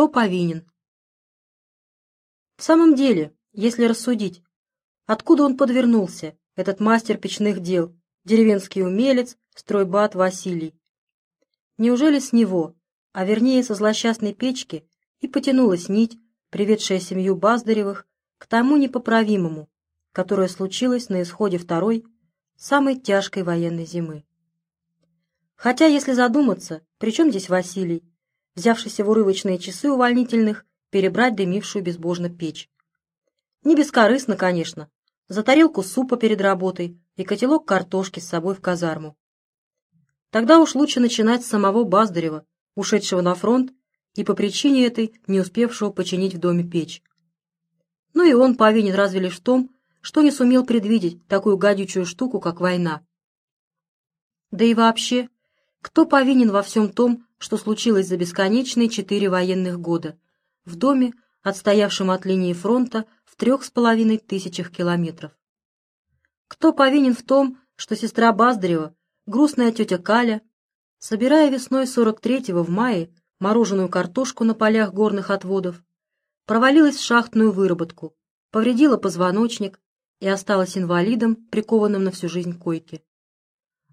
Кто повинен? В самом деле, если рассудить, откуда он подвернулся, этот мастер печных дел, деревенский умелец, стройбат Василий? Неужели с него, а вернее со злосчастной печки, и потянулась нить, приведшая семью Баздаревых к тому непоправимому, которое случилось на исходе второй, самой тяжкой военной зимы. Хотя, если задуматься, при чем здесь Василий, взявшийся в урывочные часы увольнительных перебрать дымившую безбожно печь? Не бескорыстно, конечно, за тарелку супа перед работой и котелок картошки с собой в казарму. Тогда уж лучше начинать с самого Баздарева, ушедшего на фронт и по причине этой не успевшего починить в доме печь. Ну и он повинен разве лишь в том, что не сумел предвидеть такую гадючую штуку, как война. Да и вообще, кто повинен во всем том, что случилось за бесконечные четыре военных года в доме, отстоявшем от линии фронта в трех с половиной тысячах километров? Кто повинен в том, что сестра Баздарева, грустная тетя Каля, собирая весной 43-го в мае мороженую картошку на полях горных отводов, провалилась в шахтную выработку, повредила позвоночник и осталась инвалидом, прикованным на всю жизнь к койке.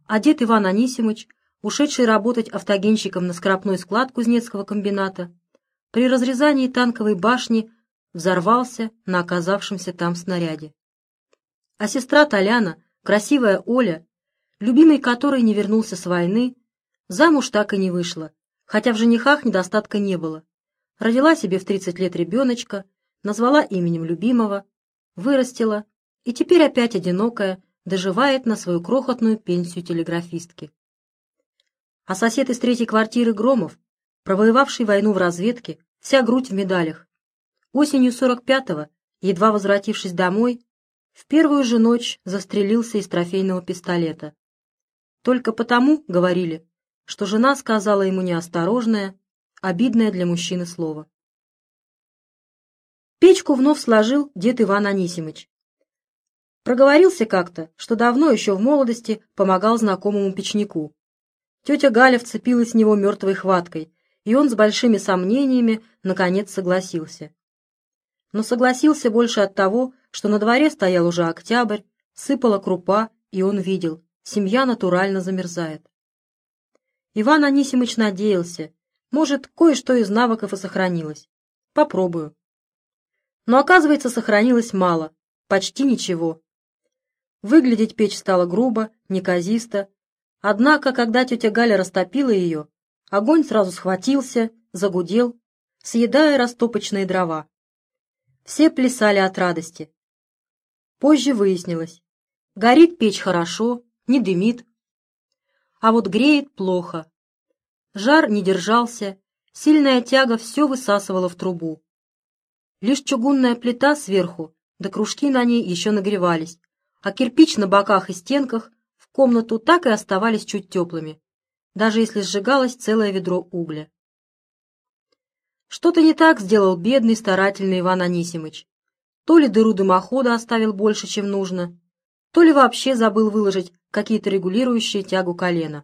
А дед Иван Анисимыч ушедший работать автогенщиком на скрапной склад кузнецкого комбината, при разрезании танковой башни взорвался на оказавшемся там снаряде. А сестра Толяна, красивая Оля, любимый которой не вернулся с войны, замуж так и не вышла, хотя в женихах недостатка не было. Родила себе в 30 лет ребеночка, назвала именем любимого, вырастила и теперь опять одинокая доживает на свою крохотную пенсию телеграфистки. А сосед из третьей квартиры Громов, провоевавший войну в разведке, вся грудь в медалях. Осенью 45-го, едва возвратившись домой, в первую же ночь застрелился из трофейного пистолета. Только потому, говорили, что жена сказала ему неосторожное, обидное для мужчины слово. Печку вновь сложил дед Иван Анисимыч. Проговорился как-то, что давно еще в молодости помогал знакомому печнику. Тетя Галя вцепилась в него мертвой хваткой, и он с большими сомнениями наконец согласился. Но согласился больше от того, что на дворе стоял уже октябрь, сыпала крупа, и он видел, семья натурально замерзает. Иван Анисимыч надеялся, может, кое-что из навыков и сохранилось. Попробую. Но, оказывается, сохранилось мало, почти ничего. Выглядеть печь стала грубо, неказисто, Однако, когда тетя Галя растопила ее, огонь сразу схватился, загудел, съедая растопочные дрова. Все плясали от радости. Позже выяснилось, горит печь хорошо, не дымит, а вот греет плохо. Жар не держался, сильная тяга все высасывала в трубу. Лишь чугунная плита сверху, да кружки на ней еще нагревались, а кирпич на боках и стенках комнату так и оставались чуть теплыми, даже если сжигалось целое ведро угля. Что-то не так сделал бедный старательный Иван Анисимыч. То ли дыру дымохода оставил больше, чем нужно, то ли вообще забыл выложить какие-то регулирующие тягу колена.